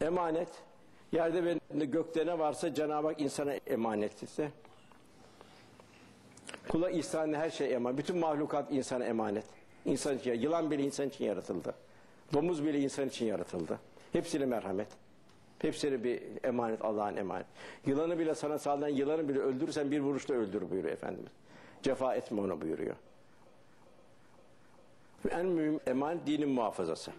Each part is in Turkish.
Emanet, yerde ve gökte ne varsa Cenab-ı Hak insana emanet ise, kula ihsan her şey emanet. Bütün mahlukat insana emanet. İnsan için, yılan bile insan için yaratıldı. Domuz bile insan için yaratıldı. Hepsine merhamet. Hepsine bir emanet, Allah'ın emanet. Yılanı bile sana sağlayan yılanı bile öldürürsen bir vuruşta öldür buyuruyor Efendimiz. Cefa etme onu buyuruyor. En mühim emanet dinin muhafazası.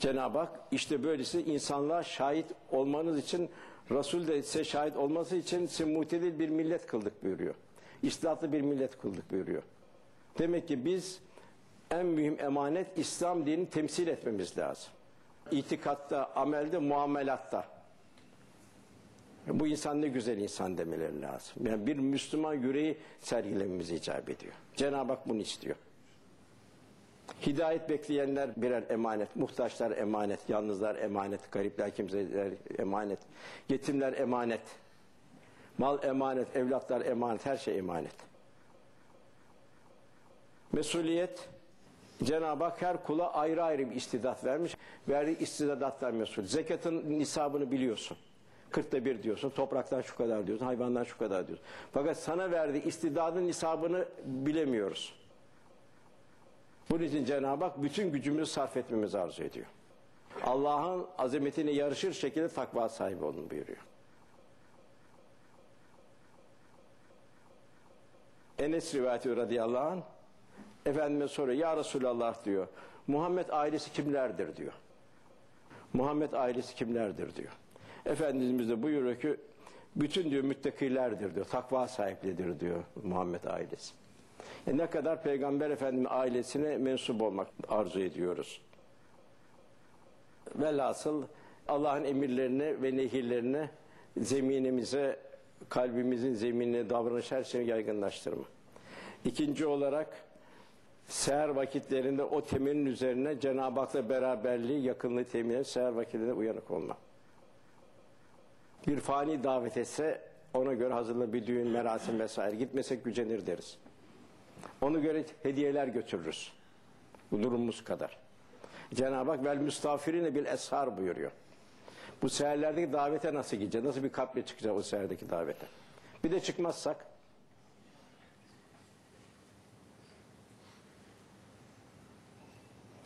Cenab-ı Hak işte böylesi insanlığa şahit olmanız için Resul de size şahit olması için mutedil bir millet kıldık buyuruyor. İstihatlı bir millet kıldık buyuruyor. Demek ki biz en mühim emanet İslam dinini temsil etmemiz lazım. İtikatta, amelde, muamelatta. Bu insan ne güzel insan demeleri lazım. Yani bir Müslüman yüreği sergilememizi icap ediyor. Cenab-ı Hak bunu istiyor. Hidayet bekleyenler birer emanet, muhtaçlar emanet, yalnızlar emanet, garipler kimseler emanet, yetimler emanet, mal emanet, evlatlar emanet, her şey emanet. Mesuliyet, Cenab-ı Hak her kula ayrı ayrı bir istidat vermiş. Verdiği istidatlar mesul. Zekatın nisabını biliyorsun. Kırkta bir diyorsun, topraktan şu kadar diyorsun, hayvandan şu kadar diyorsun. Fakat sana verdiği istidadın nisabını bilemiyoruz. Bunun için Cenab-ı Hak bütün gücümüzü sarf etmemizi arzu ediyor. Allah'ın azametine yarışır şekilde takva sahibi olun buyuruyor. Enes rivayeti radıyallahu anh Efendime soruyor ya Resulallah diyor. Muhammed ailesi kimlerdir diyor. Muhammed ailesi kimlerdir diyor. Efendimiz de buyuruyor ki bütün diyor müttakilerdir diyor. Takva sahiplidir diyor Muhammed ailesi. E ne kadar Peygamber Efendimiz ailesine mensup olmak arzu ediyoruz. Velhasıl Allah'ın emirlerine ve nehirlerine zeminimize, kalbimizin zeminine davranış her şeyi yaygınlaştırma. İkinci olarak seher vakitlerinde o temelin üzerine Cenab-ı Hak'la beraberliği, yakınlığı temin seher vakitlerinde uyanık olma. Bir fani davet etse ona göre hazırlı bir düğün, merasim vesaire gitmesek gücenir deriz. Ona göre hediyeler götürürüz. Bu durumumuz kadar. Cenab-ı Hak vel müstafirine bil eshar buyuruyor. Bu seherlerdeki davete nasıl gideceğiz? Nasıl bir kalple çıkacağız o seherdeki davete? Bir de çıkmazsak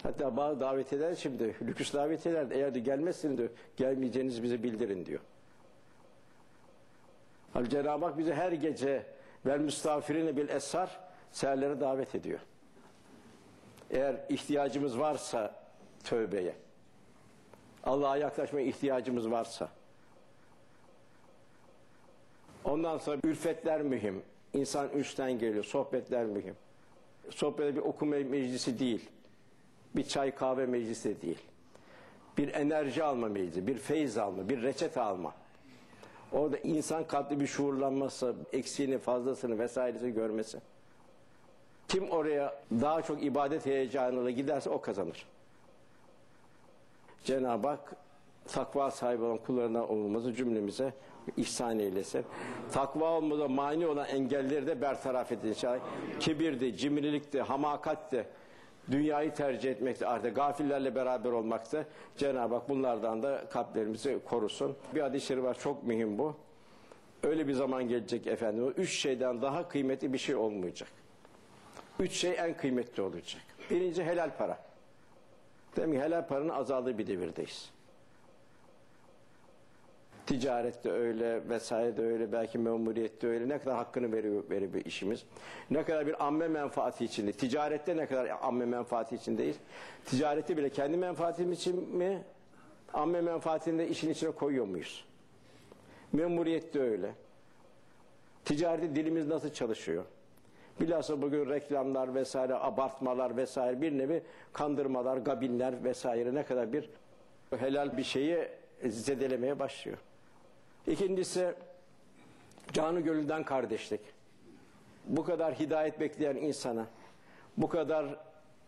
Hatta bazı davetiyeler şimdi lüküs davetiyeler eğer de gelmezsiniz diyor gelmeyeceğinizi bize bildirin diyor. Hal Cenab-ı Hak bizi her gece vel müstafirine bil esar seherlere davet ediyor. Eğer ihtiyacımız varsa tövbeye, Allah'a yaklaşmaya ihtiyacımız varsa, ondan sonra ülfetler mühim. İnsan üçten geliyor, sohbetler mühim. Sohbet bir okuma meclisi değil. Bir çay kahve meclisi de değil. Bir enerji alma meclisi, bir feyiz alma, bir reçete alma. Orada insan katlı bir şuurlanması, eksiğini, fazlasını vesairesini görmesi. Kim oraya daha çok ibadet heyecanıyla giderse o kazanır. Cenab-ı Hak takva sahibi olan kullarından olmamızı cümlemize ihsan eylesin. Takva olmada mani olan engelleri de bertaraf edin. Kibirdi, cimrilikti, hamakatti, dünyayı tercih etmekte, artık gafillerle beraber olmakta. Cenab-ı Hak bunlardan da kalplerimizi korusun. Bir hadis-i var, çok mühim bu. Öyle bir zaman gelecek efendim. Üç şeyden daha kıymetli bir şey olmayacak. Üç şey en kıymetli olacak. Birinci helal para. Demek ki helal paranın azaldığı bir devirdeyiz. Ticarette öyle, vesaire de öyle, belki memuriyette öyle. Ne kadar hakkını veriyor, veriyor bir işimiz. Ne kadar bir amme menfaati içinde. Ticarette ne kadar amme menfaati içindeyiz. Ticarette bile kendi menfaatimiz için mi, amme menfaatini de işin içine koyuyor muyuz? Memuriyette öyle. Ticarette dilimiz nasıl çalışıyor? Bilhassa bugün reklamlar vesaire, abartmalar vesaire bir nevi kandırmalar, gabinler vesaire ne kadar bir helal bir şeyi zedelemeye başlıyor. İkincisi canı gönülden kardeşlik. Bu kadar hidayet bekleyen insana, bu kadar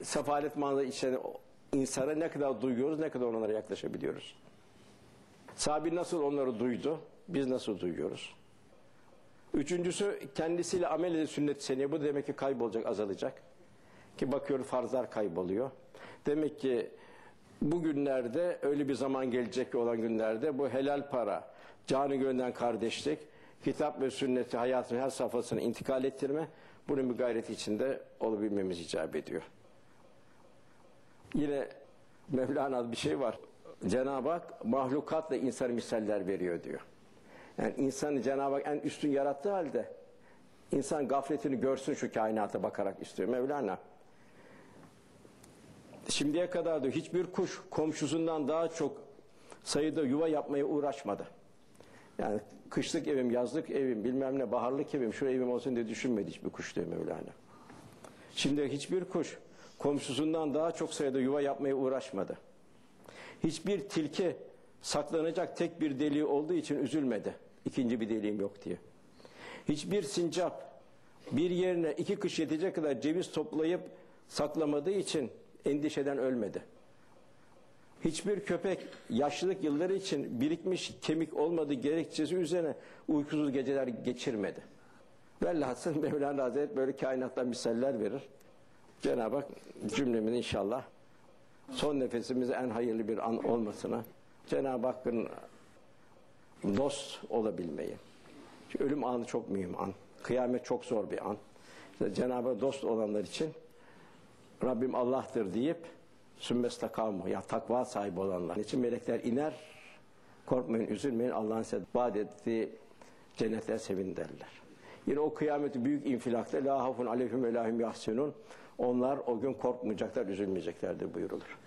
sefalet manzara içen insana ne kadar duyuyoruz, ne kadar onlara yaklaşabiliyoruz. Sahabi nasıl onları duydu, biz nasıl duyuyoruz? Üçüncüsü kendisiyle amel edin sünnet seneye. Bu demek ki kaybolacak, azalacak. Ki bakıyoruz farzlar kayboluyor. Demek ki bugünlerde öyle bir zaman gelecek olan günlerde bu helal para, canı gönülden kardeşlik, kitap ve sünneti hayatın her safhasına intikal ettirme, bunun bir gayreti içinde olabilmemiz icap ediyor. Yine Mevlana'da bir şey var. Cenab-ı Hak mahlukatla insan misaller veriyor diyor. Yani insanı Cenab-ı Hak en üstün yarattığı halde insan gafletini görsün şu kainata bakarak istiyor Mevlana. Şimdiye kadar diyor hiçbir kuş komşusundan daha çok sayıda yuva yapmaya uğraşmadı. Yani kışlık evim, yazlık evim, bilmem ne, baharlık evim, şu evim olsun diye düşünmedi hiçbir kuş diyor Mevlana. Şimdi hiçbir kuş komşusundan daha çok sayıda yuva yapmaya uğraşmadı. Hiçbir tilki saklanacak tek bir deliği olduğu için üzülmedi. İkinci bir deliğim yok diye. Hiçbir sincap bir yerine iki kış yetecek kadar ceviz toplayıp saklamadığı için endişeden ölmedi. Hiçbir köpek yaşlılık yılları için birikmiş kemik olmadığı gerekçesi üzerine uykusuz geceler geçirmedi. Velhasıl Mevlana Hazretleri böyle kainattan misaller verir. Cenab-ı Hak cümlemizin inşallah son nefesimize en hayırlı bir an olmasına, Cenab-ı Hakk'ın dost olabilmeyi. Çünkü ölüm anı çok mühim an. Kıyamet çok zor bir an. İşte Cenab-ı dost olanlar için Rabbim Allah'tır deyip sümmestakamu ya takva sahibi olanlar için melekler iner korkmayın üzülmeyin Allah'ın size vaat ettiği cennetler sevin derler. Yine o kıyameti büyük infilakta la hafun aleyhim ve lahum yahsunun onlar o gün korkmayacaklar üzülmeyeceklerdir buyurulur.